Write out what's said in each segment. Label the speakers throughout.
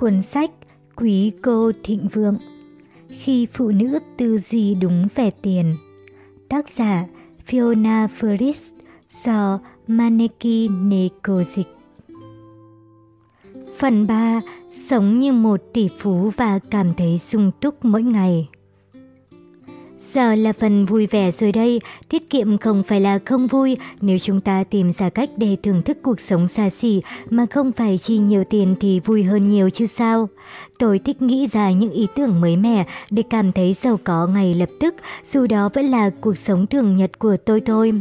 Speaker 1: Cuốn sách Quý cô thịnh vượng, Khi phụ nữ tư duy đúng về tiền, Tác giả Fiona Ferris do Maneki Neko dịch Phần 3. Sống như một tỷ phú và cảm thấy sung túc mỗi ngày Giờ là phần vui vẻ rồi đây, tiết kiệm không phải là không vui nếu chúng ta tìm ra cách để thưởng thức cuộc sống xa xỉ mà không phải chi nhiều tiền thì vui hơn nhiều chứ sao. Tôi thích nghĩ ra những ý tưởng mới mẻ để cảm thấy giàu có ngay lập tức, dù đó vẫn là cuộc sống thường nhật của tôi thôi.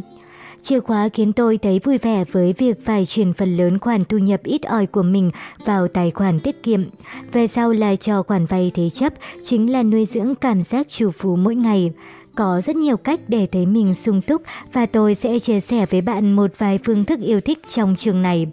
Speaker 1: Chìa khóa khiến tôi thấy vui vẻ với việc phải chuyển phần lớn khoản thu nhập ít ỏi của mình vào tài khoản tiết kiệm. Về sau là cho khoản vay thế chấp, chính là nuôi dưỡng cảm giác chủ phú mỗi ngày. Có rất nhiều cách để thấy mình sung túc và tôi sẽ chia sẻ với bạn một vài phương thức yêu thích trong trường này.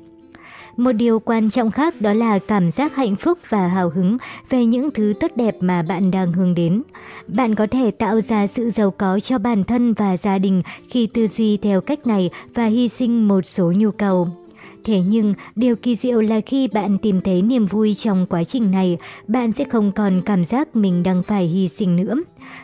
Speaker 1: Một điều quan trọng khác đó là cảm giác hạnh phúc và hào hứng về những thứ tốt đẹp mà bạn đang hướng đến. Bạn có thể tạo ra sự giàu có cho bản thân và gia đình khi tư duy theo cách này và hy sinh một số nhu cầu. Thế nhưng, điều kỳ diệu là khi bạn tìm thấy niềm vui trong quá trình này, bạn sẽ không còn cảm giác mình đang phải hy sinh nữa.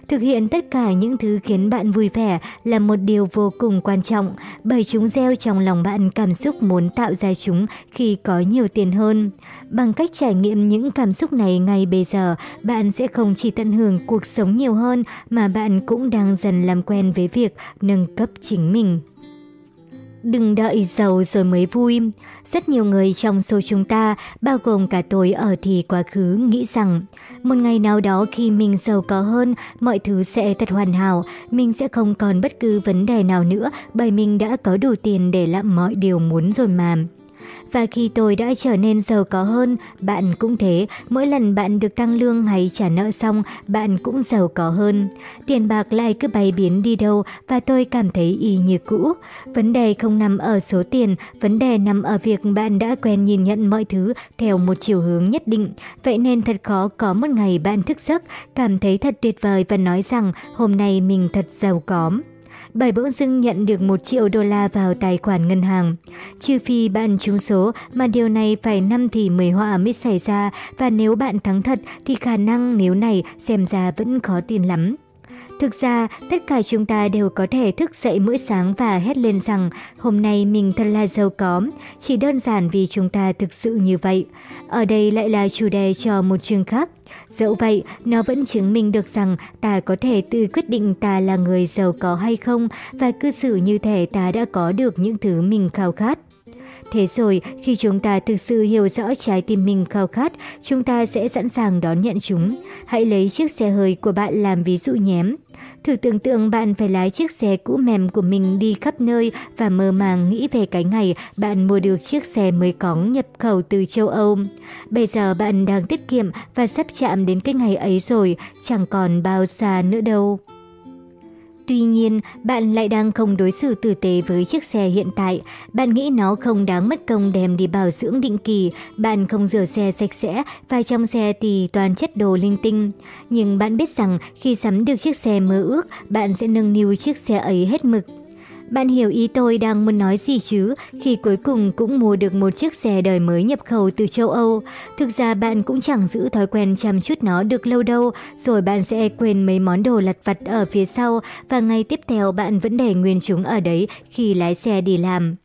Speaker 1: Thực hiện tất cả những thứ khiến bạn vui vẻ là một điều vô cùng quan trọng, bởi chúng gieo trong lòng bạn cảm xúc muốn tạo ra chúng khi có nhiều tiền hơn. Bằng cách trải nghiệm những cảm xúc này ngay bây giờ, bạn sẽ không chỉ tận hưởng cuộc sống nhiều hơn mà bạn cũng đang dần làm quen với việc nâng cấp chính mình. Đừng đợi giàu rồi mới vui. Rất nhiều người trong số chúng ta, bao gồm cả tôi ở thì quá khứ, nghĩ rằng một ngày nào đó khi mình giàu có hơn, mọi thứ sẽ thật hoàn hảo, mình sẽ không còn bất cứ vấn đề nào nữa bởi mình đã có đủ tiền để làm mọi điều muốn rồi mà. Và khi tôi đã trở nên giàu có hơn, bạn cũng thế, mỗi lần bạn được tăng lương hay trả nợ xong, bạn cũng giàu có hơn. Tiền bạc lại cứ bay biến đi đâu và tôi cảm thấy y như cũ. Vấn đề không nằm ở số tiền, vấn đề nằm ở việc bạn đã quen nhìn nhận mọi thứ theo một chiều hướng nhất định. Vậy nên thật khó có một ngày bạn thức giấc, cảm thấy thật tuyệt vời và nói rằng hôm nay mình thật giàu có bài bỗng dưng nhận được 1 triệu đô la vào tài khoản ngân hàng. Trừ phi bạn trúng số mà điều này phải 5 thì 10 họa mới xảy ra và nếu bạn thắng thật thì khả năng nếu này xem ra vẫn khó tin lắm. Thực ra, tất cả chúng ta đều có thể thức dậy mỗi sáng và hét lên rằng hôm nay mình thật là giàu có, chỉ đơn giản vì chúng ta thực sự như vậy. Ở đây lại là chủ đề cho một chương khác. Dẫu vậy, nó vẫn chứng minh được rằng ta có thể tự quyết định ta là người giàu có hay không và cư xử như thể ta đã có được những thứ mình khao khát. Thế rồi, khi chúng ta thực sự hiểu rõ trái tim mình khao khát, chúng ta sẽ sẵn sàng đón nhận chúng. Hãy lấy chiếc xe hơi của bạn làm ví dụ nhé. Thử tưởng tượng bạn phải lái chiếc xe cũ mềm của mình đi khắp nơi và mơ màng nghĩ về cái ngày bạn mua được chiếc xe mới cóng nhập khẩu từ châu Âu. Bây giờ bạn đang tiết kiệm và sắp chạm đến cái ngày ấy rồi, chẳng còn bao xa nữa đâu. Tuy nhiên, bạn lại đang không đối xử tử tế với chiếc xe hiện tại. Bạn nghĩ nó không đáng mất công đem đi bảo dưỡng định kỳ, bạn không rửa xe sạch sẽ và trong xe thì toàn chất đồ linh tinh. Nhưng bạn biết rằng khi sắm được chiếc xe mơ ước, bạn sẽ nâng niu chiếc xe ấy hết mực. Bạn hiểu ý tôi đang muốn nói gì chứ, khi cuối cùng cũng mua được một chiếc xe đời mới nhập khẩu từ châu Âu. Thực ra bạn cũng chẳng giữ thói quen chăm chút nó được lâu đâu, rồi bạn sẽ quên mấy món đồ lặt vặt ở phía sau và ngày tiếp theo bạn vẫn để nguyên chúng ở đấy khi lái xe đi làm.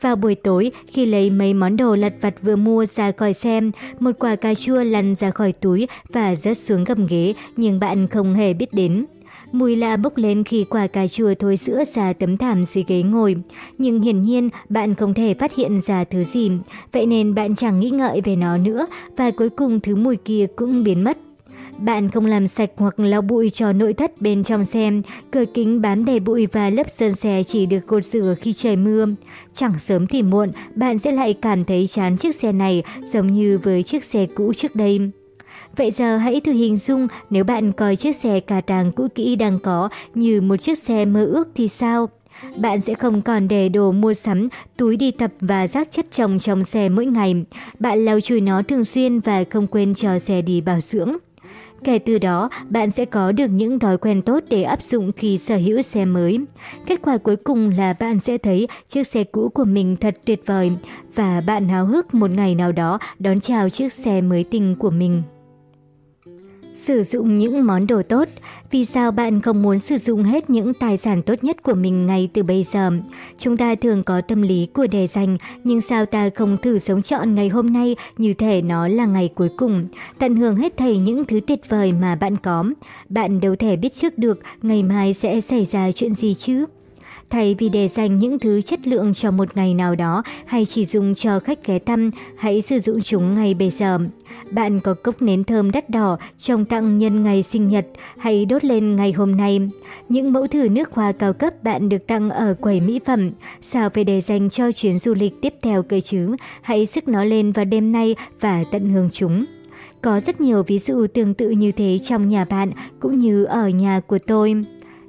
Speaker 1: Vào buổi tối, khi lấy mấy món đồ lặt vặt vừa mua ra khỏi xem, một quả cà chua lăn ra khỏi túi và rớt xuống gầm ghế nhưng bạn không hề biết đến. Mùi lạ bốc lên khi quả cà chua thối sữa ra tấm thảm dưới ghế ngồi. Nhưng hiển nhiên bạn không thể phát hiện ra thứ gì, vậy nên bạn chẳng nghĩ ngợi về nó nữa và cuối cùng thứ mùi kia cũng biến mất. Bạn không làm sạch hoặc lau bụi cho nội thất bên trong xe, cửa kính bám đầy bụi và lớp sơn xe chỉ được cột rửa khi trời mưa. Chẳng sớm thì muộn, bạn sẽ lại cảm thấy chán chiếc xe này giống như với chiếc xe cũ trước đây. Vậy giờ hãy thử hình dung nếu bạn coi chiếc xe cà tàng cũ kỹ đang có như một chiếc xe mơ ước thì sao? Bạn sẽ không còn để đồ mua sắm, túi đi tập và rác chất chồng trong xe mỗi ngày. Bạn lau chùi nó thường xuyên và không quên cho xe đi bảo dưỡng. Kể từ đó, bạn sẽ có được những thói quen tốt để áp dụng khi sở hữu xe mới. Kết quả cuối cùng là bạn sẽ thấy chiếc xe cũ của mình thật tuyệt vời và bạn háo hức một ngày nào đó đón chào chiếc xe mới tinh của mình. Sử dụng những món đồ tốt. Vì sao bạn không muốn sử dụng hết những tài sản tốt nhất của mình ngay từ bây giờ? Chúng ta thường có tâm lý của đề dành, nhưng sao ta không thử sống trọn ngày hôm nay như thể nó là ngày cuối cùng? Tận hưởng hết thảy những thứ tuyệt vời mà bạn có. Bạn đâu thể biết trước được ngày mai sẽ xảy ra chuyện gì chứ? Thay vì để dành những thứ chất lượng cho một ngày nào đó hay chỉ dùng cho khách ghé thăm, hãy sử dụng chúng ngay bây giờ. Bạn có cốc nến thơm đắt đỏ trồng tặng nhân ngày sinh nhật, hãy đốt lên ngày hôm nay. Những mẫu thử nước hoa cao cấp bạn được tặng ở quầy mỹ phẩm, sao phải để dành cho chuyến du lịch tiếp theo cơ chứ? Hãy sức nó lên vào đêm nay và tận hưởng chúng. Có rất nhiều ví dụ tương tự như thế trong nhà bạn cũng như ở nhà của tôi.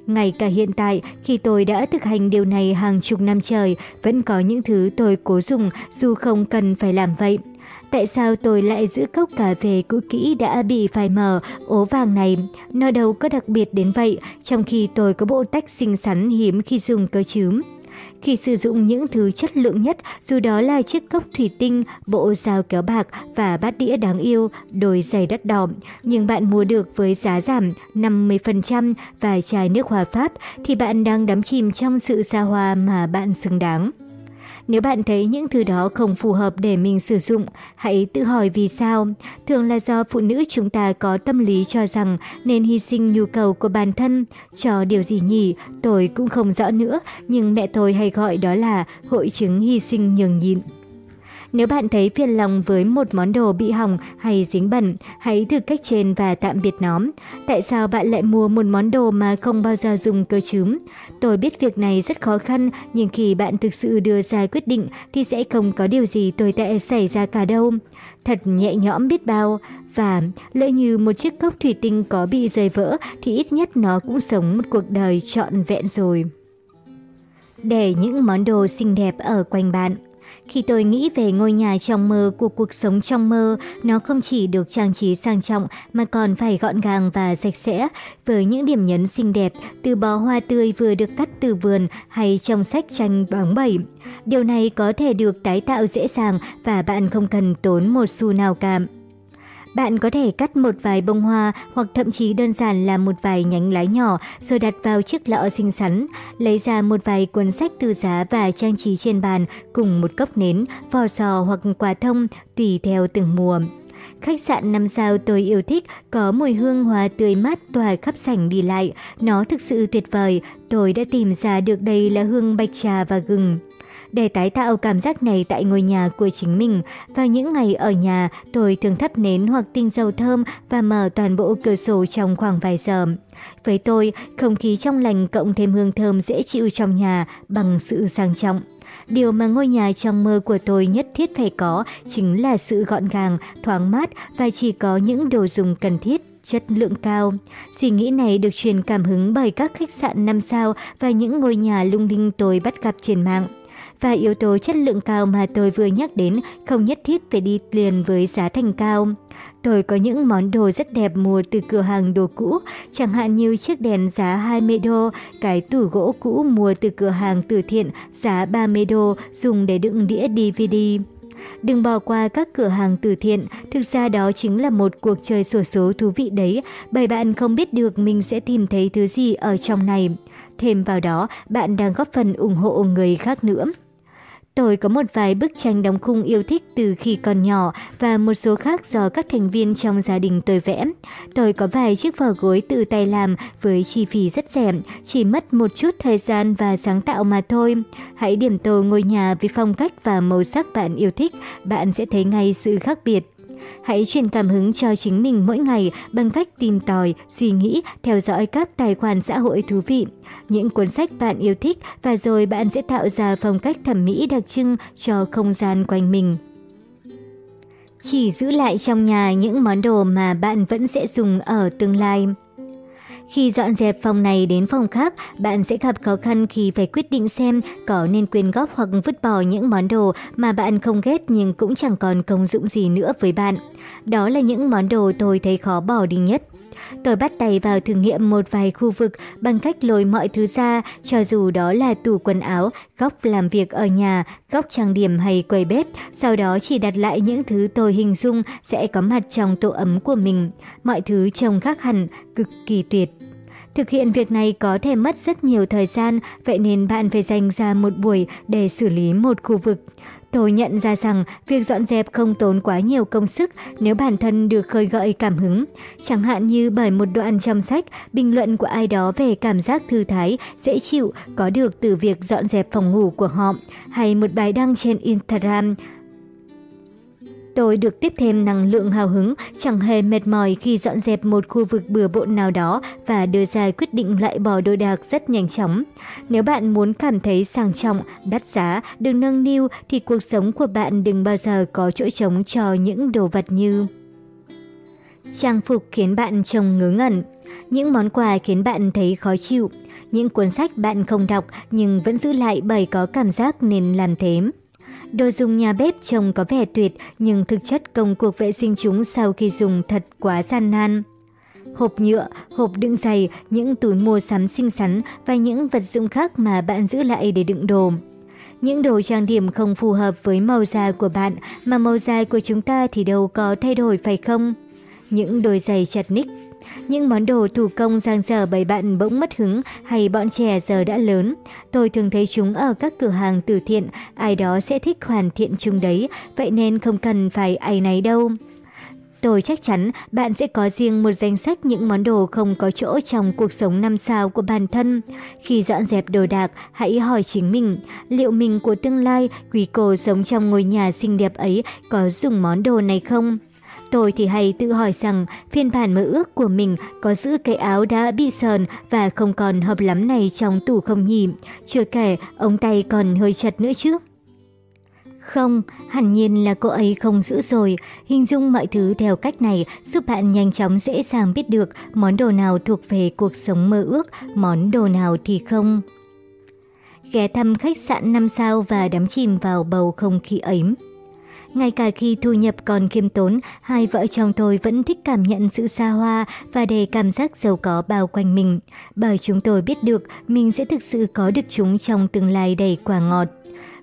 Speaker 1: Ngay cả hiện tại, khi tôi đã thực hành điều này hàng chục năm trời, vẫn có những thứ tôi cố dùng dù không cần phải làm vậy. Tại sao tôi lại giữ cốc cà phê cũ kỹ đã bị phai mờ, ố vàng này? Nó đâu có đặc biệt đến vậy, trong khi tôi có bộ tách xinh xắn hiếm khi dùng cơ chứ. Khi sử dụng những thứ chất lượng nhất, dù đó là chiếc cốc thủy tinh, bộ dao kéo bạc và bát đĩa đáng yêu, đôi giày đắt đỏ, nhưng bạn mua được với giá giảm 50% và chai nước hòa Pháp thì bạn đang đắm chìm trong sự xa hoa mà bạn xứng đáng. Nếu bạn thấy những thứ đó không phù hợp để mình sử dụng, hãy tự hỏi vì sao. Thường là do phụ nữ chúng ta có tâm lý cho rằng nên hy sinh nhu cầu của bản thân. Cho điều gì nhỉ? Tôi cũng không rõ nữa, nhưng mẹ tôi hay gọi đó là hội chứng hy sinh nhường nhịn. Nếu bạn thấy phiền lòng với một món đồ bị hỏng hay dính bẩn, hãy thử cách trên và tạm biệt nó. Tại sao bạn lại mua một món đồ mà không bao giờ dùng cơ chứ? Tôi biết việc này rất khó khăn, nhưng khi bạn thực sự đưa ra quyết định thì sẽ không có điều gì tồi tệ xảy ra cả đâu. Thật nhẹ nhõm biết bao. Và lỡ như một chiếc cốc thủy tinh có bị rơi vỡ thì ít nhất nó cũng sống một cuộc đời trọn vẹn rồi. Để những món đồ xinh đẹp ở quanh bạn khi tôi nghĩ về ngôi nhà trong mơ của cuộc sống trong mơ, nó không chỉ được trang trí sang trọng mà còn phải gọn gàng và sạch sẽ, với những điểm nhấn xinh đẹp từ bó hoa tươi vừa được cắt từ vườn hay trong sách tranh bóng bẩy. Điều này có thể được tái tạo dễ dàng và bạn không cần tốn một xu nào cả. Bạn có thể cắt một vài bông hoa hoặc thậm chí đơn giản là một vài nhánh lá nhỏ rồi đặt vào chiếc lọ xinh xắn. Lấy ra một vài cuốn sách từ giá và trang trí trên bàn cùng một cốc nến, vò sò hoặc quả thông tùy theo từng mùa. Khách sạn 5 sao tôi yêu thích, có mùi hương hoa tươi mát tỏa khắp sảnh đi lại. Nó thực sự tuyệt vời, tôi đã tìm ra được đây là hương bạch trà và gừng để tái tạo cảm giác này tại ngôi nhà của chính mình. Vào những ngày ở nhà, tôi thường thắp nến hoặc tinh dầu thơm và mở toàn bộ cửa sổ trong khoảng vài giờ. Với tôi, không khí trong lành cộng thêm hương thơm dễ chịu trong nhà bằng sự sang trọng. Điều mà ngôi nhà trong mơ của tôi nhất thiết phải có chính là sự gọn gàng, thoáng mát và chỉ có những đồ dùng cần thiết chất lượng cao. Suy nghĩ này được truyền cảm hứng bởi các khách sạn 5 sao và những ngôi nhà lung linh tôi bắt gặp trên mạng và yếu tố chất lượng cao mà tôi vừa nhắc đến không nhất thiết phải đi liền với giá thành cao. Tôi có những món đồ rất đẹp mua từ cửa hàng đồ cũ, chẳng hạn như chiếc đèn giá 20 đô, cái tủ gỗ cũ mua từ cửa hàng từ thiện giá 30 đô dùng để đựng đĩa DVD. Đừng bỏ qua các cửa hàng từ thiện, thực ra đó chính là một cuộc chơi sổ số thú vị đấy, bởi bạn không biết được mình sẽ tìm thấy thứ gì ở trong này. Thêm vào đó, bạn đang góp phần ủng hộ người khác nữa. Tôi có một vài bức tranh đóng khung yêu thích từ khi còn nhỏ và một số khác do các thành viên trong gia đình tôi vẽ. Tôi có vài chiếc vở gối tự tay làm với chi phí rất rẻ, chỉ mất một chút thời gian và sáng tạo mà thôi. Hãy điểm tô ngôi nhà với phong cách và màu sắc bạn yêu thích, bạn sẽ thấy ngay sự khác biệt. Hãy truyền cảm hứng cho chính mình mỗi ngày bằng cách tìm tòi, suy nghĩ, theo dõi các tài khoản xã hội thú vị, những cuốn sách bạn yêu thích và rồi bạn sẽ tạo ra phong cách thẩm mỹ đặc trưng cho không gian quanh mình. Chỉ giữ lại trong nhà những món đồ mà bạn vẫn sẽ dùng ở tương lai. Khi dọn dẹp phòng này đến phòng khác, bạn sẽ gặp khó khăn khi phải quyết định xem có nên quyên góp hoặc vứt bỏ những món đồ mà bạn không ghét nhưng cũng chẳng còn công dụng gì nữa với bạn. Đó là những món đồ tôi thấy khó bỏ đi nhất. Tôi bắt tay vào thử nghiệm một vài khu vực bằng cách lôi mọi thứ ra, cho dù đó là tủ quần áo, góc làm việc ở nhà, góc trang điểm hay quầy bếp, sau đó chỉ đặt lại những thứ tôi hình dung sẽ có mặt trong tổ ấm của mình. Mọi thứ trông khác hẳn, cực kỳ tuyệt. Thực hiện việc này có thể mất rất nhiều thời gian, vậy nên bạn phải dành ra một buổi để xử lý một khu vực. Tôi nhận ra rằng việc dọn dẹp không tốn quá nhiều công sức nếu bản thân được khơi gợi cảm hứng. Chẳng hạn như bởi một đoạn trong sách, bình luận của ai đó về cảm giác thư thái, dễ chịu có được từ việc dọn dẹp phòng ngủ của họ, hay một bài đăng trên Instagram Tôi được tiếp thêm năng lượng hào hứng, chẳng hề mệt mỏi khi dọn dẹp một khu vực bừa bộn nào đó và đưa ra quyết định loại bỏ đồ đạc rất nhanh chóng. Nếu bạn muốn cảm thấy sang trọng, đắt giá, đừng nâng niu thì cuộc sống của bạn đừng bao giờ có chỗ trống cho những đồ vật như Trang phục khiến bạn trông ngớ ngẩn, những món quà khiến bạn thấy khó chịu, những cuốn sách bạn không đọc nhưng vẫn giữ lại bởi có cảm giác nên làm thế. Đồ dùng nhà bếp trông có vẻ tuyệt nhưng thực chất công cuộc vệ sinh chúng sau khi dùng thật quá gian nan. Hộp nhựa, hộp đựng giày, những túi mua sắm xinh xắn và những vật dụng khác mà bạn giữ lại để đựng đồ. Những đồ trang điểm không phù hợp với màu da của bạn mà màu da của chúng ta thì đâu có thay đổi phải không? Những đôi giày chặt ních những món đồ thủ công giang dở bày bạn bỗng mất hứng hay bọn trẻ giờ đã lớn. Tôi thường thấy chúng ở các cửa hàng từ thiện, ai đó sẽ thích hoàn thiện chúng đấy, vậy nên không cần phải ai nấy đâu. Tôi chắc chắn bạn sẽ có riêng một danh sách những món đồ không có chỗ trong cuộc sống năm sao của bản thân. Khi dọn dẹp đồ đạc, hãy hỏi chính mình, liệu mình của tương lai, quý cô sống trong ngôi nhà xinh đẹp ấy có dùng món đồ này không? Tôi thì hay tự hỏi rằng phiên bản mơ ước của mình có giữ cái áo đã bị sờn và không còn hợp lắm này trong tủ không nhỉ. Chưa kể, ống tay còn hơi chật nữa chứ. Không, hẳn nhiên là cô ấy không giữ rồi. Hình dung mọi thứ theo cách này giúp bạn nhanh chóng dễ dàng biết được món đồ nào thuộc về cuộc sống mơ ước, món đồ nào thì không. Ghé thăm khách sạn 5 sao và đắm chìm vào bầu không khí ấy. Ngay cả khi thu nhập còn khiêm tốn, hai vợ chồng tôi vẫn thích cảm nhận sự xa hoa và để cảm giác giàu có bao quanh mình. Bởi chúng tôi biết được mình sẽ thực sự có được chúng trong tương lai đầy quả ngọt.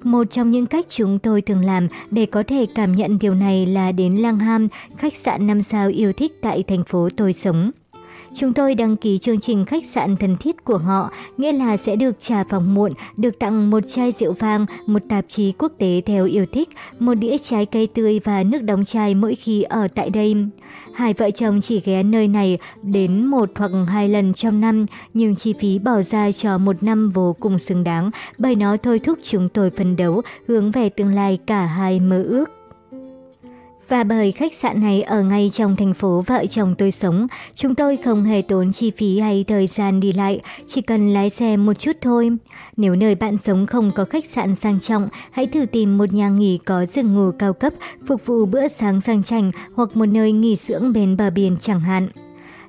Speaker 1: Một trong những cách chúng tôi thường làm để có thể cảm nhận điều này là đến Langham, khách sạn 5 sao yêu thích tại thành phố tôi sống. Chúng tôi đăng ký chương trình khách sạn thân thiết của họ, nghĩa là sẽ được trả phòng muộn, được tặng một chai rượu vang, một tạp chí quốc tế theo yêu thích, một đĩa trái cây tươi và nước đóng chai mỗi khi ở tại đây. Hai vợ chồng chỉ ghé nơi này đến một hoặc hai lần trong năm, nhưng chi phí bỏ ra cho một năm vô cùng xứng đáng, bởi nó thôi thúc chúng tôi phấn đấu, hướng về tương lai cả hai mơ ước. Và bởi khách sạn này ở ngay trong thành phố vợ chồng tôi sống, chúng tôi không hề tốn chi phí hay thời gian đi lại, chỉ cần lái xe một chút thôi. Nếu nơi bạn sống không có khách sạn sang trọng, hãy thử tìm một nhà nghỉ có giường ngủ cao cấp, phục vụ bữa sáng sang chảnh hoặc một nơi nghỉ dưỡng bên bờ biển chẳng hạn.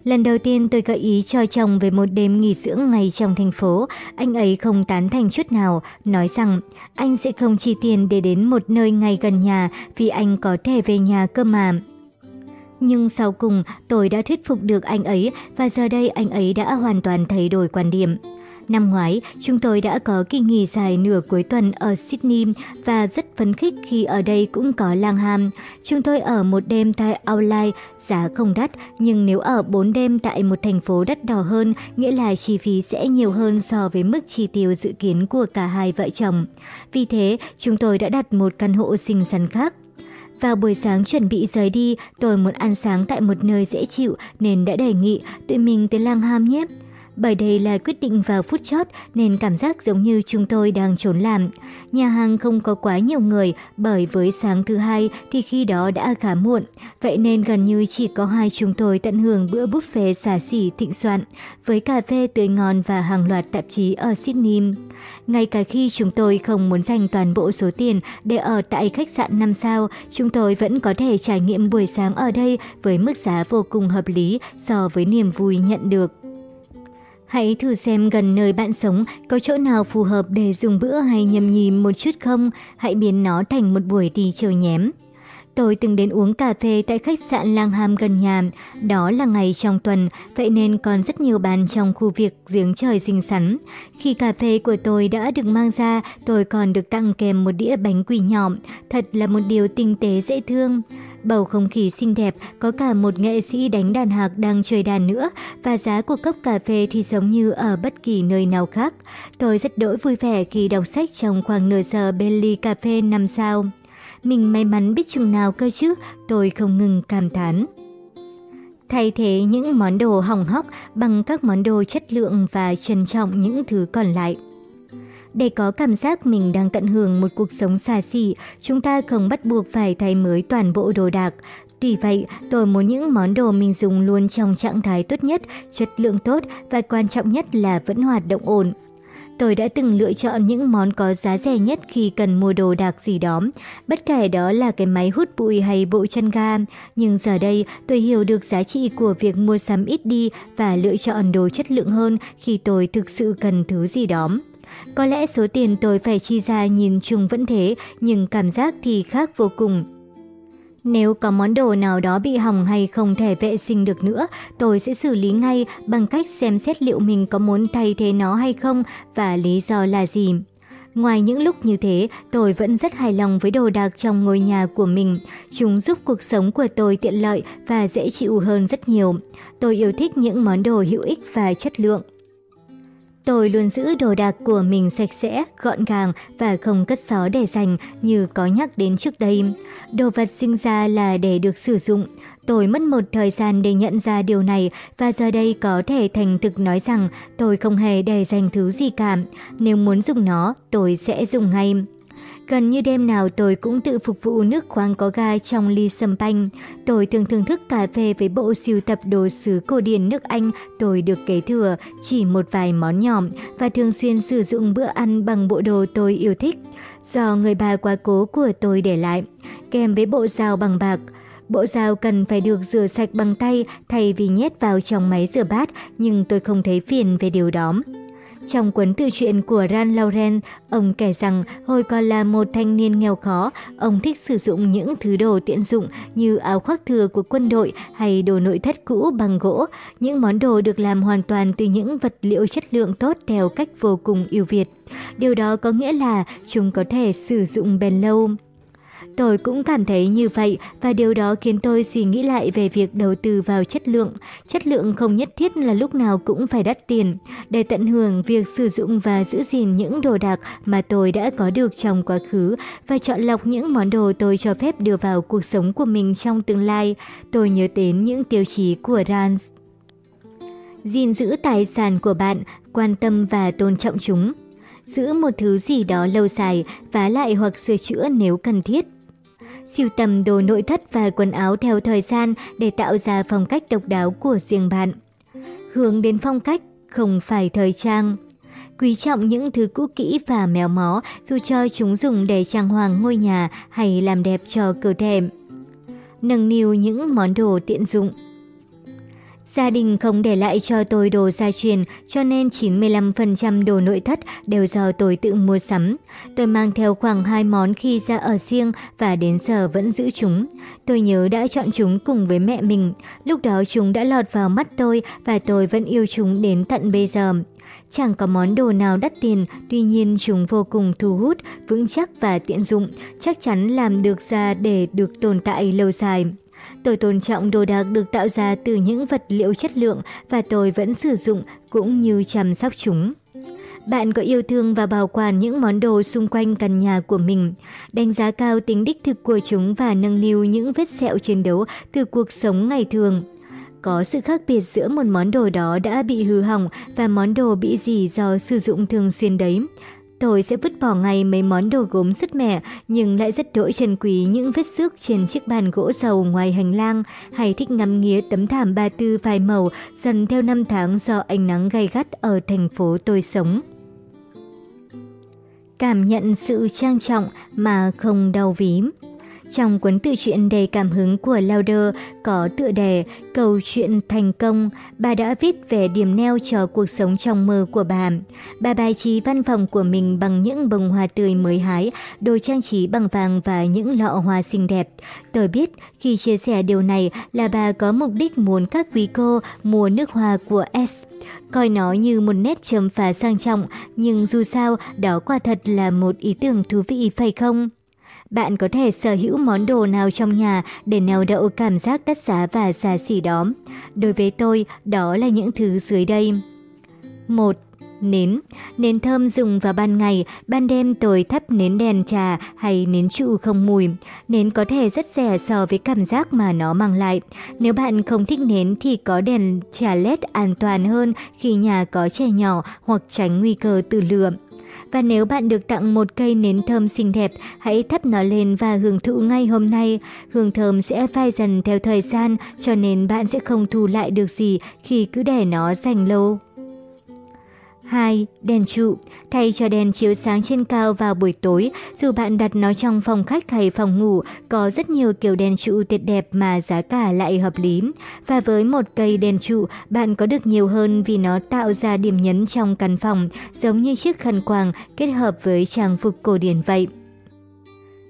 Speaker 1: Lần đầu tiên tôi gợi ý cho chồng về một đêm nghỉ dưỡng ngay trong thành phố, anh ấy không tán thành chút nào, nói rằng anh sẽ không chi tiền để đến một nơi ngay gần nhà vì anh có thể về nhà cơ mà. Nhưng sau cùng tôi đã thuyết phục được anh ấy và giờ đây anh ấy đã hoàn toàn thay đổi quan điểm. Năm ngoái, chúng tôi đã có kỳ nghỉ dài nửa cuối tuần ở Sydney và rất phấn khích khi ở đây cũng có lang ham. Chúng tôi ở một đêm tại Outline, giá không đắt, nhưng nếu ở 4 đêm tại một thành phố đắt đỏ hơn, nghĩa là chi phí sẽ nhiều hơn so với mức chi tiêu dự kiến của cả hai vợ chồng. Vì thế, chúng tôi đã đặt một căn hộ xinh xắn khác. Vào buổi sáng chuẩn bị rời đi, tôi muốn ăn sáng tại một nơi dễ chịu nên đã đề nghị tụi mình tới lang ham nhé. Bởi đây là quyết định vào phút chót nên cảm giác giống như chúng tôi đang trốn làm. Nhà hàng không có quá nhiều người bởi với sáng thứ hai thì khi đó đã khá muộn. Vậy nên gần như chỉ có hai chúng tôi tận hưởng bữa buffet xả xỉ thịnh soạn với cà phê tươi ngon và hàng loạt tạp chí ở Sydney. Ngay cả khi chúng tôi không muốn dành toàn bộ số tiền để ở tại khách sạn 5 sao, chúng tôi vẫn có thể trải nghiệm buổi sáng ở đây với mức giá vô cùng hợp lý so với niềm vui nhận được. Hãy thử xem gần nơi bạn sống có chỗ nào phù hợp để dùng bữa hay nhâm nhìm một chút không, hãy biến nó thành một buổi đi chơi nhém. Tôi từng đến uống cà phê tại khách sạn Langham gần nhà. Đó là ngày trong tuần, vậy nên còn rất nhiều bàn trong khu việc giếng trời xinh xắn. Khi cà phê của tôi đã được mang ra, tôi còn được tặng kèm một đĩa bánh quỳ nhỏ. Thật là một điều tinh tế dễ thương. Bầu không khí xinh đẹp, có cả một nghệ sĩ đánh đàn hạc đang chơi đàn nữa và giá của cốc cà phê thì giống như ở bất kỳ nơi nào khác. Tôi rất đỗi vui vẻ khi đọc sách trong khoảng nửa giờ bên ly cà phê 5 sao. Mình may mắn biết chừng nào cơ chứ, tôi không ngừng cảm thán. Thay thế những món đồ hỏng hóc bằng các món đồ chất lượng và trân trọng những thứ còn lại. Để có cảm giác mình đang tận hưởng một cuộc sống xa xỉ, chúng ta không bắt buộc phải thay mới toàn bộ đồ đạc. Tuy vậy, tôi muốn những món đồ mình dùng luôn trong trạng thái tốt nhất, chất lượng tốt và quan trọng nhất là vẫn hoạt động ổn. Tôi đã từng lựa chọn những món có giá rẻ nhất khi cần mua đồ đạc gì đó, bất kể đó là cái máy hút bụi hay bộ chân ga. Nhưng giờ đây, tôi hiểu được giá trị của việc mua sắm ít đi và lựa chọn đồ chất lượng hơn khi tôi thực sự cần thứ gì đó. Có lẽ số tiền tôi phải chi ra nhìn chung vẫn thế, nhưng cảm giác thì khác vô cùng. Nếu có món đồ nào đó bị hỏng hay không thể vệ sinh được nữa, tôi sẽ xử lý ngay bằng cách xem xét liệu mình có muốn thay thế nó hay không và lý do là gì. Ngoài những lúc như thế, tôi vẫn rất hài lòng với đồ đạc trong ngôi nhà của mình. Chúng giúp cuộc sống của tôi tiện lợi và dễ chịu hơn rất nhiều. Tôi yêu thích những món đồ hữu ích và chất lượng. Tôi luôn giữ đồ đạc của mình sạch sẽ, gọn gàng và không cất xó để dành như có nhắc đến trước đây. Đồ vật sinh ra là để được sử dụng. Tôi mất một thời gian để nhận ra điều này và giờ đây có thể thành thực nói rằng tôi không hề để dành thứ gì cả. Nếu muốn dùng nó, tôi sẽ dùng ngay. Gần như đêm nào tôi cũng tự phục vụ nước khoáng có ga trong ly sâm panh. Tôi thường thưởng thức cà phê với bộ siêu tập đồ sứ cổ điển nước Anh tôi được kế thừa, chỉ một vài món nhỏm và thường xuyên sử dụng bữa ăn bằng bộ đồ tôi yêu thích, do người bà quá cố của tôi để lại, kèm với bộ dao bằng bạc. Bộ dao cần phải được rửa sạch bằng tay thay vì nhét vào trong máy rửa bát, nhưng tôi không thấy phiền về điều đó. Trong cuốn tự truyện của Ran Lauren, ông kể rằng hồi còn là một thanh niên nghèo khó, ông thích sử dụng những thứ đồ tiện dụng như áo khoác thừa của quân đội hay đồ nội thất cũ bằng gỗ. Những món đồ được làm hoàn toàn từ những vật liệu chất lượng tốt theo cách vô cùng ưu Việt. Điều đó có nghĩa là chúng có thể sử dụng bền lâu. Tôi cũng cảm thấy như vậy và điều đó khiến tôi suy nghĩ lại về việc đầu tư vào chất lượng. Chất lượng không nhất thiết là lúc nào cũng phải đắt tiền. Để tận hưởng việc sử dụng và giữ gìn những đồ đạc mà tôi đã có được trong quá khứ và chọn lọc những món đồ tôi cho phép đưa vào cuộc sống của mình trong tương lai, tôi nhớ đến những tiêu chí của Rans. gìn giữ tài sản của bạn, quan tâm và tôn trọng chúng giữ một thứ gì đó lâu dài, vá lại hoặc sửa chữa nếu cần thiết siêu tầm đồ nội thất và quần áo theo thời gian để tạo ra phong cách độc đáo của riêng bạn. Hướng đến phong cách, không phải thời trang. Quý trọng những thứ cũ kỹ và méo mó dù cho chúng dùng để trang hoàng ngôi nhà hay làm đẹp cho cơ thể. Nâng niu những món đồ tiện dụng. Gia đình không để lại cho tôi đồ gia truyền, cho nên 95% đồ nội thất đều do tôi tự mua sắm. Tôi mang theo khoảng 2 món khi ra ở riêng và đến giờ vẫn giữ chúng. Tôi nhớ đã chọn chúng cùng với mẹ mình. Lúc đó chúng đã lọt vào mắt tôi và tôi vẫn yêu chúng đến tận bây giờ. Chẳng có món đồ nào đắt tiền, tuy nhiên chúng vô cùng thu hút, vững chắc và tiện dụng, chắc chắn làm được ra để được tồn tại lâu dài. Tôi tôn trọng đồ đạc được tạo ra từ những vật liệu chất lượng và tôi vẫn sử dụng cũng như chăm sóc chúng. Bạn có yêu thương và bảo quản những món đồ xung quanh căn nhà của mình, đánh giá cao tính đích thực của chúng và nâng niu những vết sẹo chiến đấu từ cuộc sống ngày thường. Có sự khác biệt giữa một món đồ đó đã bị hư hỏng và món đồ bị gì do sử dụng thường xuyên đấy. Tôi sẽ vứt bỏ ngay mấy món đồ gốm sứt mẻ, nhưng lại rất đỗi trân quý những vết xước trên chiếc bàn gỗ dầu ngoài hành lang, hay thích ngắm nghía tấm thảm ba tư vài màu dần theo năm tháng do ánh nắng gay gắt ở thành phố tôi sống. Cảm nhận sự trang trọng mà không đau ví. Trong cuốn tự truyện đầy cảm hứng của Lauder có tựa đề Câu chuyện thành công, bà đã viết về điểm neo cho cuộc sống trong mơ của bà. Bà bài trí văn phòng của mình bằng những bông hoa tươi mới hái, đồ trang trí bằng vàng và những lọ hoa xinh đẹp. Tôi biết khi chia sẻ điều này là bà có mục đích muốn các quý cô mua nước hoa của S coi nó như một nét chấm phá sang trọng, nhưng dù sao, đó quả thật là một ý tưởng thú vị phải không? Bạn có thể sở hữu món đồ nào trong nhà để nào đậu cảm giác đắt giá và xa xỉ đó. Đối với tôi, đó là những thứ dưới đây. 1. Nến. Nến thơm dùng vào ban ngày, ban đêm tôi thắp nến đèn trà hay nến trụ không mùi. Nến có thể rất rẻ so với cảm giác mà nó mang lại. Nếu bạn không thích nến thì có đèn trà led an toàn hơn khi nhà có trẻ nhỏ hoặc tránh nguy cơ từ lửa. Và nếu bạn được tặng một cây nến thơm xinh đẹp, hãy thắp nó lên và hưởng thụ ngay hôm nay. Hương thơm sẽ phai dần theo thời gian, cho nên bạn sẽ không thu lại được gì khi cứ để nó dành lâu. 2. Đèn trụ. Thay cho đèn chiếu sáng trên cao vào buổi tối, dù bạn đặt nó trong phòng khách hay phòng ngủ, có rất nhiều kiểu đèn trụ tuyệt đẹp mà giá cả lại hợp lý. Và với một cây đèn trụ, bạn có được nhiều hơn vì nó tạo ra điểm nhấn trong căn phòng, giống như chiếc khăn quàng kết hợp với trang phục cổ điển vậy.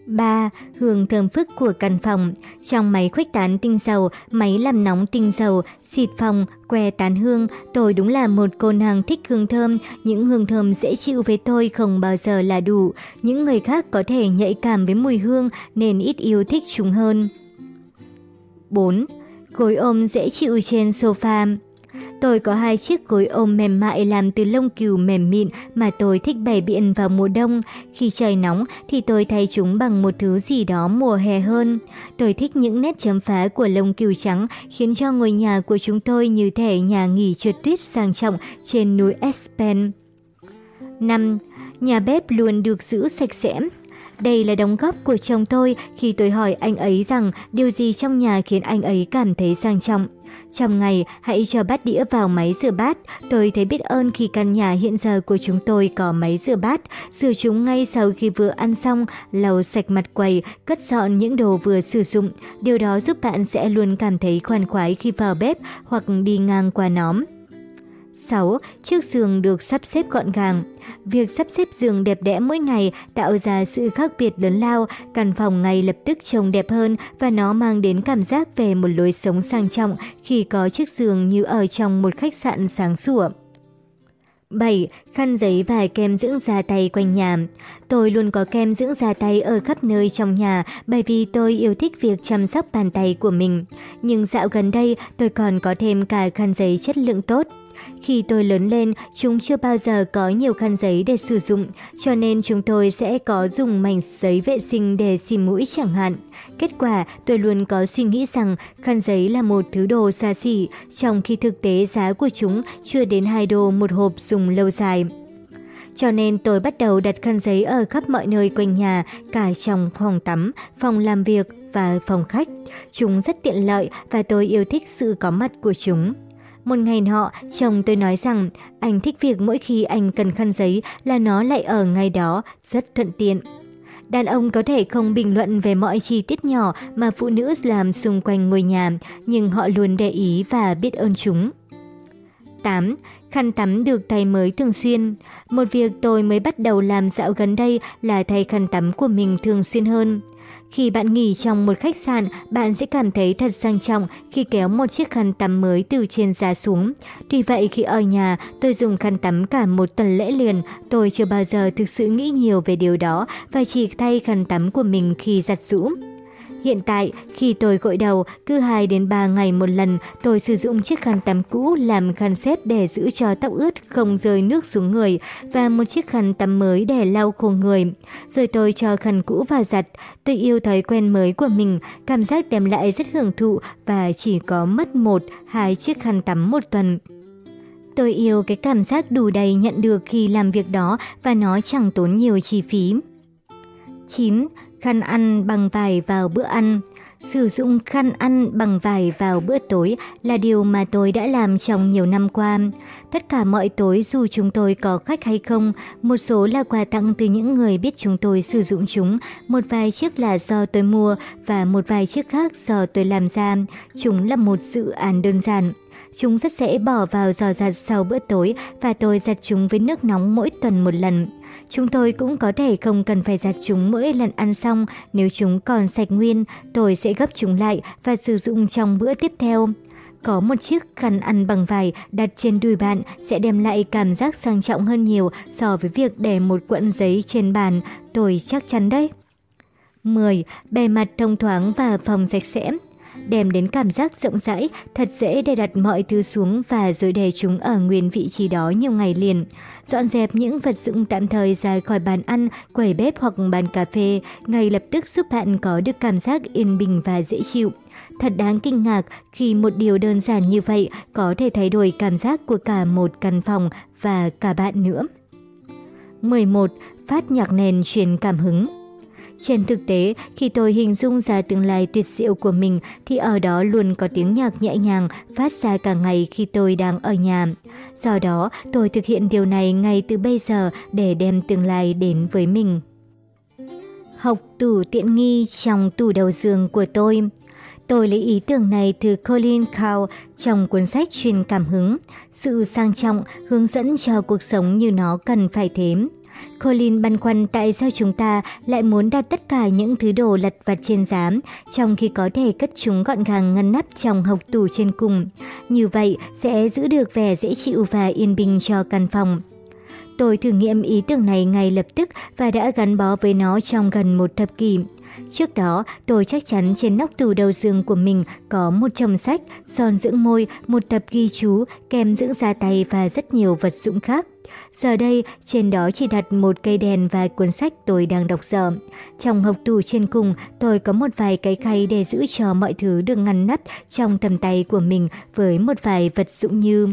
Speaker 1: 3. Hương thơm phức của căn phòng. Trong máy khuếch tán tinh dầu, máy làm nóng tinh dầu, xịt phòng, que tán hương, tôi đúng là một cô nàng thích hương thơm. Những hương thơm dễ chịu với tôi không bao giờ là đủ. Những người khác có thể nhạy cảm với mùi hương nên ít yêu thích chúng hơn. 4. Gối ôm dễ chịu trên sofa. Tôi có hai chiếc gối ôm mềm mại làm từ lông cừu mềm mịn mà tôi thích bày biện vào mùa đông. Khi trời nóng thì tôi thay chúng bằng một thứ gì đó mùa hè hơn. Tôi thích những nét chấm phá của lông cừu trắng khiến cho ngôi nhà của chúng tôi như thể nhà nghỉ trượt tuyết sang trọng trên núi Espen. 5. Nhà bếp luôn được giữ sạch sẽ. Đây là đóng góp của chồng tôi khi tôi hỏi anh ấy rằng điều gì trong nhà khiến anh ấy cảm thấy sang trọng. Trong ngày, hãy cho bát đĩa vào máy rửa bát. Tôi thấy biết ơn khi căn nhà hiện giờ của chúng tôi có máy rửa bát. Rửa chúng ngay sau khi vừa ăn xong, lau sạch mặt quầy, cất dọn những đồ vừa sử dụng. Điều đó giúp bạn sẽ luôn cảm thấy khoan khoái khi vào bếp hoặc đi ngang qua nóm. 6. Chiếc giường được sắp xếp gọn gàng. Việc sắp xếp giường đẹp đẽ mỗi ngày tạo ra sự khác biệt lớn lao, căn phòng ngay lập tức trông đẹp hơn và nó mang đến cảm giác về một lối sống sang trọng khi có chiếc giường như ở trong một khách sạn sáng sủa. 7. Khăn giấy và kem dưỡng da tay quanh nhà. Tôi luôn có kem dưỡng da tay ở khắp nơi trong nhà bởi vì tôi yêu thích việc chăm sóc bàn tay của mình. Nhưng dạo gần đây tôi còn có thêm cả khăn giấy chất lượng tốt. Khi tôi lớn lên, chúng chưa bao giờ có nhiều khăn giấy để sử dụng, cho nên chúng tôi sẽ có dùng mảnh giấy vệ sinh để xì mũi chẳng hạn. Kết quả, tôi luôn có suy nghĩ rằng khăn giấy là một thứ đồ xa xỉ, trong khi thực tế giá của chúng chưa đến 2 đô một hộp dùng lâu dài. Cho nên tôi bắt đầu đặt khăn giấy ở khắp mọi nơi quanh nhà, cả trong phòng tắm, phòng làm việc và phòng khách. Chúng rất tiện lợi và tôi yêu thích sự có mặt của chúng. Một ngày nọ, chồng tôi nói rằng anh thích việc mỗi khi anh cần khăn giấy là nó lại ở ngay đó, rất thuận tiện. Đàn ông có thể không bình luận về mọi chi tiết nhỏ mà phụ nữ làm xung quanh ngôi nhà, nhưng họ luôn để ý và biết ơn chúng. 8. Khăn tắm được thay mới thường xuyên. Một việc tôi mới bắt đầu làm dạo gần đây là thay khăn tắm của mình thường xuyên hơn. Khi bạn nghỉ trong một khách sạn, bạn sẽ cảm thấy thật sang trọng khi kéo một chiếc khăn tắm mới từ trên giá xuống. Tuy vậy khi ở nhà, tôi dùng khăn tắm cả một tuần lễ liền, tôi chưa bao giờ thực sự nghĩ nhiều về điều đó và chỉ thay khăn tắm của mình khi giặt rũ. Hiện tại, khi tôi gội đầu, cứ 2 đến 3 ngày một lần, tôi sử dụng chiếc khăn tắm cũ làm khăn xếp để giữ cho tóc ướt không rơi nước xuống người và một chiếc khăn tắm mới để lau khô người. Rồi tôi cho khăn cũ vào giặt. Tôi yêu thói quen mới của mình, cảm giác đem lại rất hưởng thụ và chỉ có mất một, hai chiếc khăn tắm một tuần. Tôi yêu cái cảm giác đủ đầy nhận được khi làm việc đó và nó chẳng tốn nhiều chi phí. 9 khăn ăn bằng vải vào bữa ăn. Sử dụng khăn ăn bằng vải vào bữa tối là điều mà tôi đã làm trong nhiều năm qua. Tất cả mọi tối dù chúng tôi có khách hay không, một số là quà tặng từ những người biết chúng tôi sử dụng chúng, một vài chiếc là do tôi mua và một vài chiếc khác do tôi làm ra. Chúng là một dự án đơn giản. Chúng rất dễ bỏ vào giò giặt sau bữa tối và tôi giặt chúng với nước nóng mỗi tuần một lần. Chúng tôi cũng có thể không cần phải giặt chúng mỗi lần ăn xong, nếu chúng còn sạch nguyên, tôi sẽ gấp chúng lại và sử dụng trong bữa tiếp theo. Có một chiếc khăn ăn bằng vải đặt trên đùi bạn sẽ đem lại cảm giác sang trọng hơn nhiều so với việc để một cuộn giấy trên bàn, tôi chắc chắn đấy. 10. Bề mặt thông thoáng và phòng sạch sẽ đem đến cảm giác rộng rãi, thật dễ để đặt mọi thứ xuống và rồi để chúng ở nguyên vị trí đó nhiều ngày liền. Dọn dẹp những vật dụng tạm thời ra khỏi bàn ăn, quầy bếp hoặc bàn cà phê, ngay lập tức giúp bạn có được cảm giác yên bình và dễ chịu. Thật đáng kinh ngạc khi một điều đơn giản như vậy có thể thay đổi cảm giác của cả một căn phòng và cả bạn nữa. 11. Phát nhạc nền truyền cảm hứng trên thực tế, khi tôi hình dung ra tương lai tuyệt diệu của mình thì ở đó luôn có tiếng nhạc nhẹ nhàng phát ra cả ngày khi tôi đang ở nhà. Do đó, tôi thực hiện điều này ngay từ bây giờ để đem tương lai đến với mình. Học tủ tiện nghi trong tủ đầu giường của tôi Tôi lấy ý tưởng này từ Colin Cow trong cuốn sách truyền cảm hứng, sự sang trọng, hướng dẫn cho cuộc sống như nó cần phải thế. Colin băn khoăn tại sao chúng ta lại muốn đặt tất cả những thứ đồ lặt vặt trên giá, trong khi có thể cất chúng gọn gàng ngăn nắp trong hộc tủ trên cùng. Như vậy sẽ giữ được vẻ dễ chịu và yên bình cho căn phòng. Tôi thử nghiệm ý tưởng này ngay lập tức và đã gắn bó với nó trong gần một thập kỷ. Trước đó, tôi chắc chắn trên nóc tủ đầu giường của mình có một chồng sách, son dưỡng môi, một tập ghi chú, kem dưỡng da tay và rất nhiều vật dụng khác. Giờ đây, trên đó chỉ đặt một cây đèn và cuốn sách tôi đang đọc dở. Trong hộp tủ trên cùng, tôi có một vài cái khay để giữ cho mọi thứ được ngăn nắp trong tầm tay của mình với một vài vật dụng như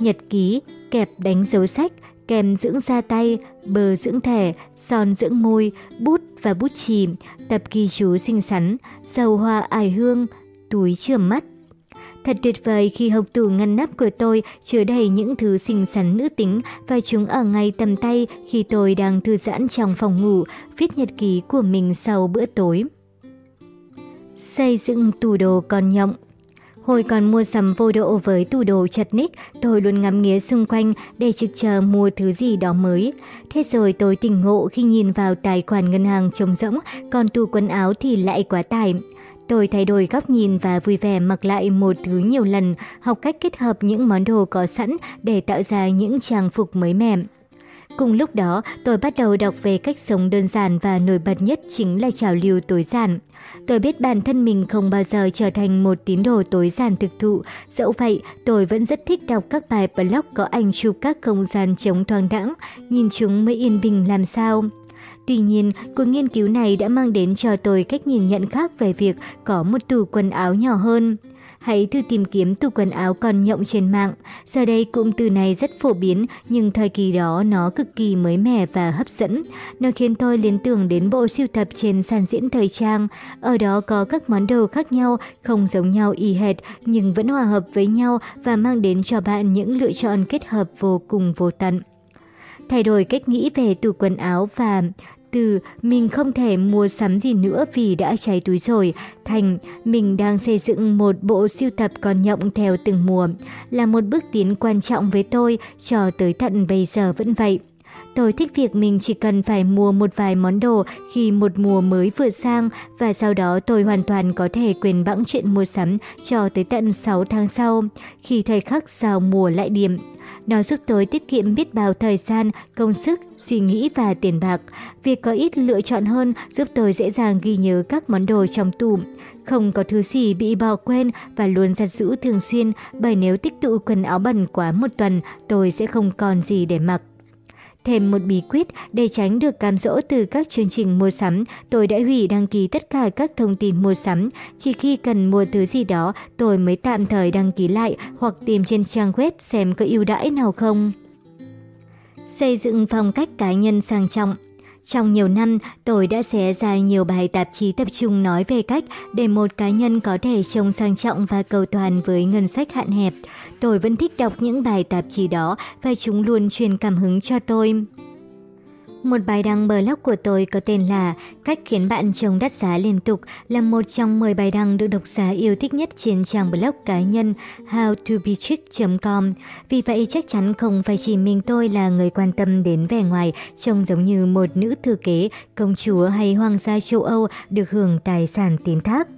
Speaker 1: nhật ký, kẹp đánh dấu sách, kem dưỡng da tay, bờ dưỡng thẻ, son dưỡng môi, bút và bút chì, tập ghi chú xinh xắn, dầu hoa ải hương, túi chườm mắt. Thật tuyệt vời khi hộp tủ ngăn nắp của tôi chứa đầy những thứ xinh xắn nữ tính và chúng ở ngay tầm tay khi tôi đang thư giãn trong phòng ngủ, viết nhật ký của mình sau bữa tối. Xây dựng tủ đồ con nhộng Hồi còn mua sắm vô độ với tủ đồ chật ních, tôi luôn ngắm nghía xung quanh để trực chờ mua thứ gì đó mới. Thế rồi tôi tỉnh ngộ khi nhìn vào tài khoản ngân hàng trống rỗng, còn tủ quần áo thì lại quá tải. Tôi thay đổi góc nhìn và vui vẻ mặc lại một thứ nhiều lần, học cách kết hợp những món đồ có sẵn để tạo ra những trang phục mới mẻ. Cùng lúc đó, tôi bắt đầu đọc về cách sống đơn giản và nổi bật nhất chính là trào lưu tối giản. Tôi biết bản thân mình không bao giờ trở thành một tín đồ tối giản thực thụ, dẫu vậy tôi vẫn rất thích đọc các bài blog có ảnh chụp các không gian trống thoáng đãng, nhìn chúng mới yên bình làm sao. Tuy nhiên, cuộc nghiên cứu này đã mang đến cho tôi cách nhìn nhận khác về việc có một tủ quần áo nhỏ hơn. Hãy thử tìm kiếm tủ quần áo còn nhộng trên mạng. Giờ đây cụm từ này rất phổ biến, nhưng thời kỳ đó nó cực kỳ mới mẻ và hấp dẫn. Nó khiến tôi liên tưởng đến bộ siêu tập trên sàn diễn thời trang. Ở đó có các món đồ khác nhau, không giống nhau y hệt, nhưng vẫn hòa hợp với nhau và mang đến cho bạn những lựa chọn kết hợp vô cùng vô tận thay đổi cách nghĩ về tủ quần áo và từ mình không thể mua sắm gì nữa vì đã cháy túi rồi, thành mình đang xây dựng một bộ siêu tập con nhộng theo từng mùa, là một bước tiến quan trọng với tôi cho tới tận bây giờ vẫn vậy. Tôi thích việc mình chỉ cần phải mua một vài món đồ khi một mùa mới vừa sang và sau đó tôi hoàn toàn có thể quên bẵng chuyện mua sắm cho tới tận 6 tháng sau, khi thời khắc giao mùa lại điểm. Nó giúp tôi tiết kiệm biết bao thời gian, công sức, suy nghĩ và tiền bạc. Việc có ít lựa chọn hơn giúp tôi dễ dàng ghi nhớ các món đồ trong tủ. Không có thứ gì bị bỏ quên và luôn giặt rũ thường xuyên bởi nếu tích tụ quần áo bẩn quá một tuần, tôi sẽ không còn gì để mặc. Thêm một bí quyết để tránh được cám dỗ từ các chương trình mua sắm, tôi đã hủy đăng ký tất cả các thông tin mua sắm. Chỉ khi cần mua thứ gì đó, tôi mới tạm thời đăng ký lại hoặc tìm trên trang web xem có ưu đãi nào không. Xây dựng phong cách cá nhân sang trọng trong nhiều năm, tôi đã xé ra nhiều bài tạp chí tập trung nói về cách để một cá nhân có thể trông sang trọng và cầu toàn với ngân sách hạn hẹp. Tôi vẫn thích đọc những bài tạp chí đó và chúng luôn truyền cảm hứng cho tôi. Một bài đăng blog của tôi có tên là Cách khiến bạn trông đắt giá liên tục là một trong 10 bài đăng được độc giả yêu thích nhất trên trang blog cá nhân howtobechick.com. Vì vậy chắc chắn không phải chỉ mình tôi là người quan tâm đến vẻ ngoài trông giống như một nữ thư kế, công chúa hay hoàng gia châu Âu được hưởng tài sản tín thác.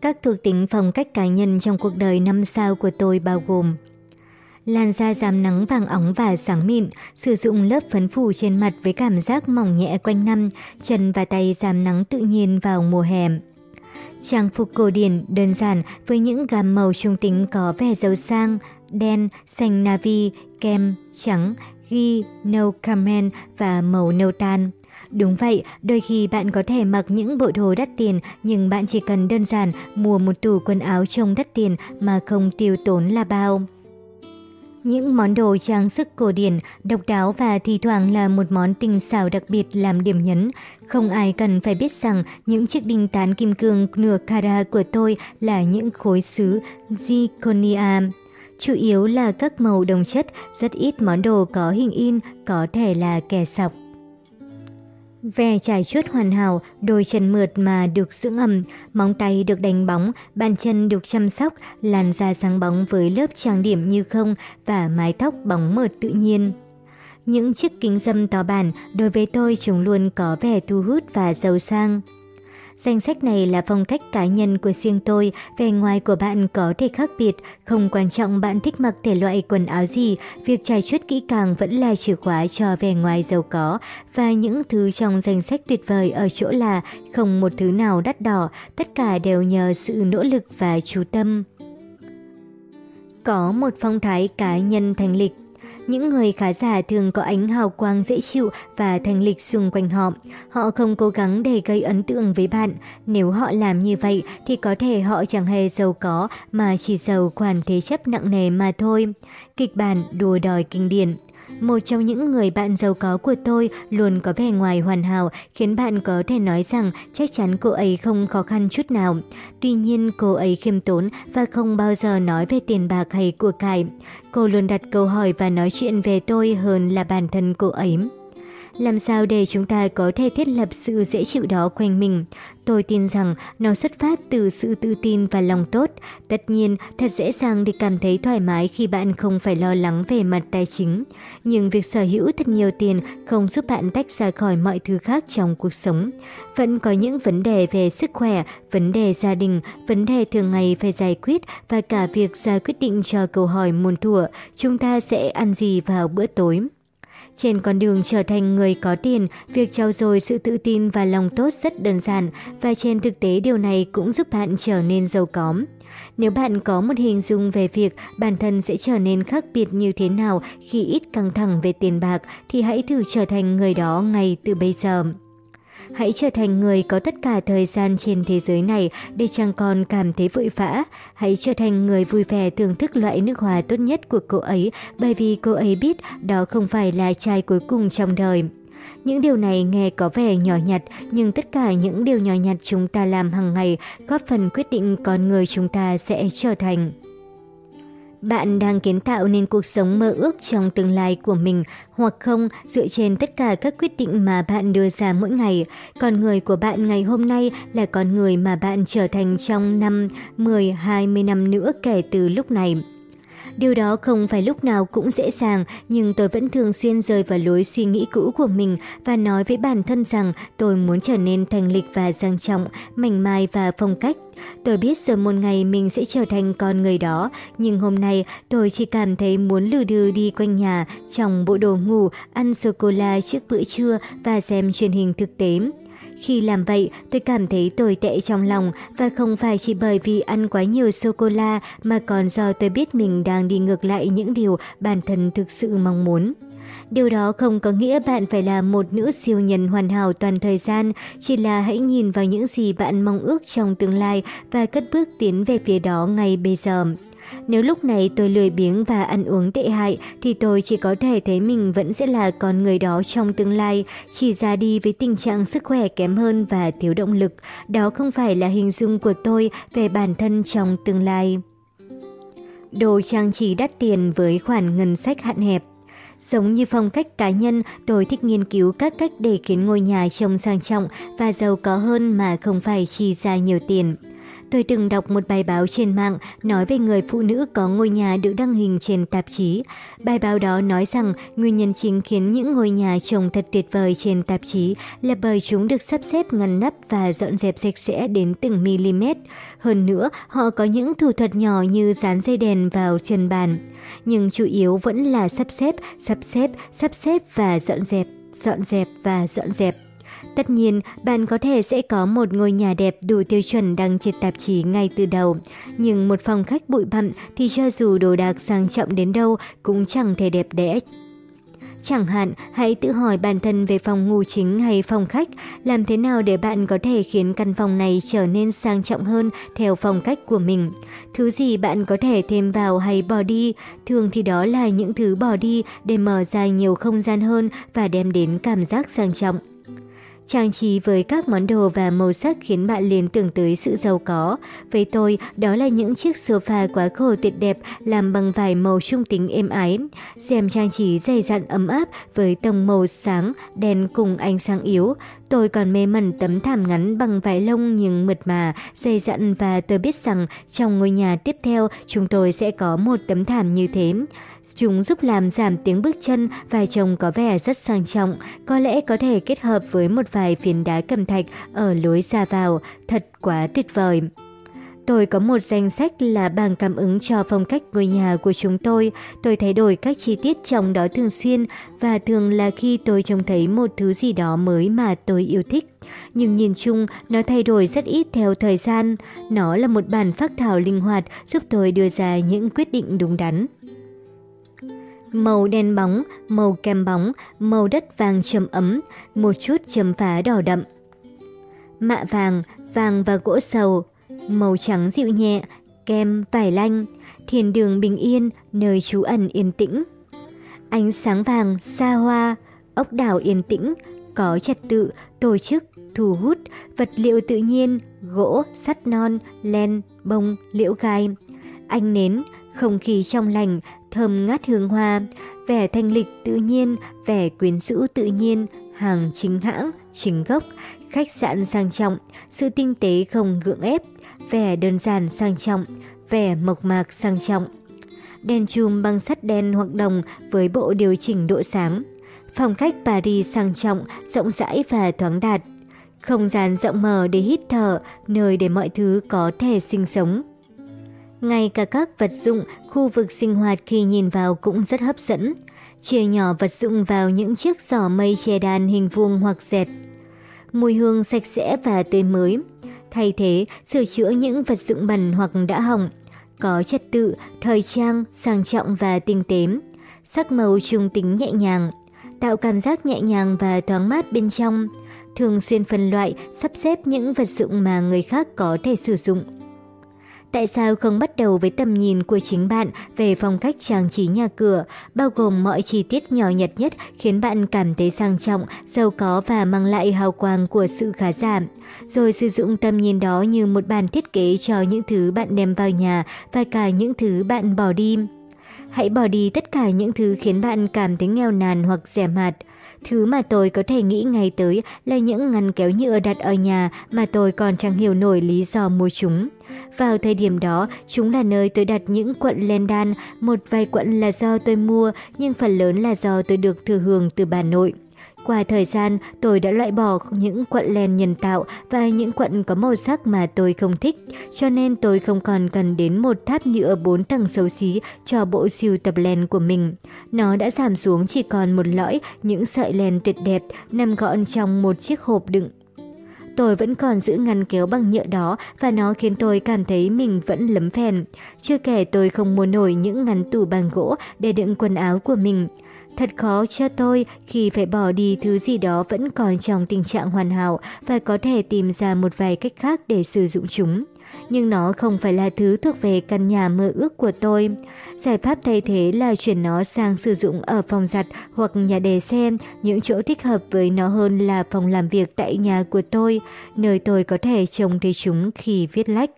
Speaker 1: Các thuộc tính phong cách cá nhân trong cuộc đời năm sao của tôi bao gồm Làn da giảm nắng vàng óng và sáng mịn, sử dụng lớp phấn phủ trên mặt với cảm giác mỏng nhẹ quanh năm, chân và tay giảm nắng tự nhiên vào mùa hè. Trang phục cổ điển đơn giản với những gam màu trung tính có vẻ giàu sang, đen, xanh navy, kem, trắng, ghi, nâu carmen và màu nâu tan. Đúng vậy, đôi khi bạn có thể mặc những bộ đồ đắt tiền nhưng bạn chỉ cần đơn giản mua một tủ quần áo trông đắt tiền mà không tiêu tốn là bao. Những món đồ trang sức cổ điển, độc đáo và thi thoảng là một món tinh xảo đặc biệt làm điểm nhấn. Không ai cần phải biết rằng những chiếc đinh tán kim cương nửa carat của tôi là những khối sứ zirconia. Chủ yếu là các màu đồng chất, rất ít món đồ có hình in, có thể là kẻ sọc. Ve trải chuốt hoàn hảo, đôi chân mượt mà được dưỡng ẩm, móng tay được đánh bóng, bàn chân được chăm sóc, làn da sáng bóng với lớp trang điểm như không và mái tóc bóng mượt tự nhiên. Những chiếc kính dâm to bản, đối với tôi chúng luôn có vẻ thu hút và giàu sang. Danh sách này là phong cách cá nhân của riêng tôi, vẻ ngoài của bạn có thể khác biệt, không quan trọng bạn thích mặc thể loại quần áo gì, việc trải chuốt kỹ càng vẫn là chìa khóa cho vẻ ngoài giàu có, và những thứ trong danh sách tuyệt vời ở chỗ là không một thứ nào đắt đỏ, tất cả đều nhờ sự nỗ lực và chú tâm. Có một phong thái cá nhân thành lịch những người khá giả thường có ánh hào quang dễ chịu và thanh lịch xung quanh họ. Họ không cố gắng để gây ấn tượng với bạn. Nếu họ làm như vậy, thì có thể họ chẳng hề giàu có, mà chỉ giàu khoản thế chấp nặng nề mà thôi. Kịch bản đùa đòi kinh điển một trong những người bạn giàu có của tôi luôn có vẻ ngoài hoàn hảo, khiến bạn có thể nói rằng chắc chắn cô ấy không khó khăn chút nào. Tuy nhiên, cô ấy khiêm tốn và không bao giờ nói về tiền bạc hay của cải. Cô luôn đặt câu hỏi và nói chuyện về tôi hơn là bản thân cô ấy. Làm sao để chúng ta có thể thiết lập sự dễ chịu đó quanh mình? Tôi tin rằng nó xuất phát từ sự tự tin và lòng tốt. Tất nhiên, thật dễ dàng để cảm thấy thoải mái khi bạn không phải lo lắng về mặt tài chính. Nhưng việc sở hữu thật nhiều tiền không giúp bạn tách ra khỏi mọi thứ khác trong cuộc sống. Vẫn có những vấn đề về sức khỏe, vấn đề gia đình, vấn đề thường ngày phải giải quyết và cả việc ra quyết định cho câu hỏi muôn thuở, chúng ta sẽ ăn gì vào bữa tối. Trên con đường trở thành người có tiền, việc trau dồi sự tự tin và lòng tốt rất đơn giản và trên thực tế điều này cũng giúp bạn trở nên giàu có. Nếu bạn có một hình dung về việc bản thân sẽ trở nên khác biệt như thế nào khi ít căng thẳng về tiền bạc thì hãy thử trở thành người đó ngay từ bây giờ. Hãy trở thành người có tất cả thời gian trên thế giới này để chẳng còn cảm thấy vội vã. Hãy trở thành người vui vẻ thưởng thức loại nước hoa tốt nhất của cô ấy bởi vì cô ấy biết đó không phải là chai cuối cùng trong đời. Những điều này nghe có vẻ nhỏ nhặt, nhưng tất cả những điều nhỏ nhặt chúng ta làm hàng ngày góp phần quyết định con người chúng ta sẽ trở thành. Bạn đang kiến tạo nên cuộc sống mơ ước trong tương lai của mình hoặc không dựa trên tất cả các quyết định mà bạn đưa ra mỗi ngày. Con người của bạn ngày hôm nay là con người mà bạn trở thành trong năm, 10, 20 năm nữa kể từ lúc này. Điều đó không phải lúc nào cũng dễ dàng, nhưng tôi vẫn thường xuyên rơi vào lối suy nghĩ cũ của mình và nói với bản thân rằng tôi muốn trở nên thành lịch và sang trọng, mảnh mai và phong cách. Tôi biết rồi một ngày mình sẽ trở thành con người đó, nhưng hôm nay tôi chỉ cảm thấy muốn lừ đừ đi quanh nhà trong bộ đồ ngủ, ăn sô-cô-la trước bữa trưa và xem truyền hình thực tế. Khi làm vậy, tôi cảm thấy tồi tệ trong lòng và không phải chỉ bởi vì ăn quá nhiều sô-cô-la mà còn do tôi biết mình đang đi ngược lại những điều bản thân thực sự mong muốn. Điều đó không có nghĩa bạn phải là một nữ siêu nhân hoàn hảo toàn thời gian, chỉ là hãy nhìn vào những gì bạn mong ước trong tương lai và cất bước tiến về phía đó ngay bây giờ. Nếu lúc này tôi lười biếng và ăn uống tệ hại thì tôi chỉ có thể thấy mình vẫn sẽ là con người đó trong tương lai, chỉ ra đi với tình trạng sức khỏe kém hơn và thiếu động lực. Đó không phải là hình dung của tôi về bản thân trong tương lai. Đồ trang trí đắt tiền với khoản ngân sách hạn hẹp Giống như phong cách cá nhân, tôi thích nghiên cứu các cách để khiến ngôi nhà trông sang trọng và giàu có hơn mà không phải chi ra nhiều tiền. Tôi từng đọc một bài báo trên mạng nói về người phụ nữ có ngôi nhà được đăng hình trên tạp chí. Bài báo đó nói rằng nguyên nhân chính khiến những ngôi nhà trông thật tuyệt vời trên tạp chí là bởi chúng được sắp xếp ngăn nắp và dọn dẹp sạch sẽ đến từng mm. Hơn nữa, họ có những thủ thuật nhỏ như dán dây đèn vào chân bàn. Nhưng chủ yếu vẫn là sắp xếp, sắp xếp, sắp xếp và dọn dẹp, dọn dẹp và dọn dẹp. Tất nhiên, bạn có thể sẽ có một ngôi nhà đẹp đủ tiêu chuẩn đăng trên tạp chí ngay từ đầu. Nhưng một phòng khách bụi bặm thì cho dù đồ đạc sang trọng đến đâu cũng chẳng thể đẹp đẽ Chẳng hạn, hãy tự hỏi bản thân về phòng ngủ chính hay phòng khách, làm thế nào để bạn có thể khiến căn phòng này trở nên sang trọng hơn theo phong cách của mình. Thứ gì bạn có thể thêm vào hay bỏ đi, thường thì đó là những thứ bỏ đi để mở ra nhiều không gian hơn và đem đến cảm giác sang trọng. Trang trí với các món đồ và màu sắc khiến bạn liền tưởng tới sự giàu có. Với tôi, đó là những chiếc sofa quá khổ tuyệt đẹp làm bằng vải màu trung tính êm ái. Xem trang trí dày dặn ấm áp với tông màu sáng, đen cùng ánh sáng yếu. Tôi còn mê mẩn tấm thảm ngắn bằng vải lông nhưng mượt mà, dày dặn và tôi biết rằng trong ngôi nhà tiếp theo chúng tôi sẽ có một tấm thảm như thế. Chúng giúp làm giảm tiếng bước chân và trông có vẻ rất sang trọng, có lẽ có thể kết hợp với một vài phiến đá cẩm thạch ở lối ra vào, thật quá tuyệt vời. Tôi có một danh sách là bảng cảm ứng cho phong cách ngôi nhà của chúng tôi. Tôi thay đổi các chi tiết trong đó thường xuyên và thường là khi tôi trông thấy một thứ gì đó mới mà tôi yêu thích. Nhưng nhìn chung, nó thay đổi rất ít theo thời gian. Nó là một bản phác thảo linh hoạt giúp tôi đưa ra những quyết định đúng đắn màu đen bóng, màu kem bóng, màu đất vàng trầm ấm, một chút chấm phá đỏ đậm. Mạ vàng, vàng và gỗ sầu, màu trắng dịu nhẹ, kem, vải lanh, thiền đường bình yên, nơi trú ẩn yên tĩnh. Ánh sáng vàng, xa hoa, ốc đảo yên tĩnh, có trật tự, tổ chức, thu hút, vật liệu tự nhiên, gỗ, sắt non, len, bông, liễu gai. Anh nến, không khí trong lành, thơm ngát hương hoa, vẻ thanh lịch tự nhiên, vẻ quyến rũ tự nhiên, hàng chính hãng, chính gốc, khách sạn sang trọng, sự tinh tế không gượng ép, vẻ đơn giản sang trọng, vẻ mộc mạc sang trọng. Đèn chùm bằng sắt đen hoặc đồng với bộ điều chỉnh độ sáng. Phong cách Paris sang trọng, rộng rãi và thoáng đạt. Không gian rộng mở để hít thở, nơi để mọi thứ có thể sinh sống. Ngay cả các vật dụng, khu vực sinh hoạt khi nhìn vào cũng rất hấp dẫn. Chia nhỏ vật dụng vào những chiếc giỏ mây che đàn hình vuông hoặc dẹt. Mùi hương sạch sẽ và tươi mới. Thay thế, sửa chữa những vật dụng bẩn hoặc đã hỏng. Có trật tự, thời trang, sang trọng và tinh tế. Sắc màu trung tính nhẹ nhàng. Tạo cảm giác nhẹ nhàng và thoáng mát bên trong. Thường xuyên phân loại, sắp xếp những vật dụng mà người khác có thể sử dụng. Tại sao không bắt đầu với tầm nhìn của chính bạn về phong cách trang trí nhà cửa, bao gồm mọi chi tiết nhỏ nhặt nhất khiến bạn cảm thấy sang trọng, giàu có và mang lại hào quang của sự khá giả. Rồi sử dụng tầm nhìn đó như một bản thiết kế cho những thứ bạn đem vào nhà và cả những thứ bạn bỏ đi. Hãy bỏ đi tất cả những thứ khiến bạn cảm thấy nghèo nàn hoặc rẻ mạt. Thứ mà tôi có thể nghĩ ngay tới là những ngăn kéo nhựa đặt ở nhà mà tôi còn chẳng hiểu nổi lý do mua chúng. Vào thời điểm đó, chúng là nơi tôi đặt những quận len đan, một vài quận là do tôi mua, nhưng phần lớn là do tôi được thừa hưởng từ bà nội. Qua thời gian, tôi đã loại bỏ những quận len nhân tạo và những quận có màu sắc mà tôi không thích, cho nên tôi không còn cần đến một tháp nhựa 4 tầng xấu xí cho bộ siêu tập len của mình. Nó đã giảm xuống chỉ còn một lõi những sợi len tuyệt đẹp nằm gọn trong một chiếc hộp đựng tôi vẫn còn giữ ngăn kéo bằng nhựa đó và nó khiến tôi cảm thấy mình vẫn lấm phèn. Chưa kể tôi không mua nổi những ngăn tủ bằng gỗ để đựng quần áo của mình. Thật khó cho tôi khi phải bỏ đi thứ gì đó vẫn còn trong tình trạng hoàn hảo và có thể tìm ra một vài cách khác để sử dụng chúng. nhưng nó không phải là thứ thuộc về căn nhà mơ ước của tôi. Giải pháp thay thế là chuyển nó sang sử dụng ở phòng giặt hoặc nhà đề xem, những chỗ thích hợp với nó hơn là phòng làm việc tại nhà của tôi, nơi tôi có thể trông thấy chúng khi viết lách.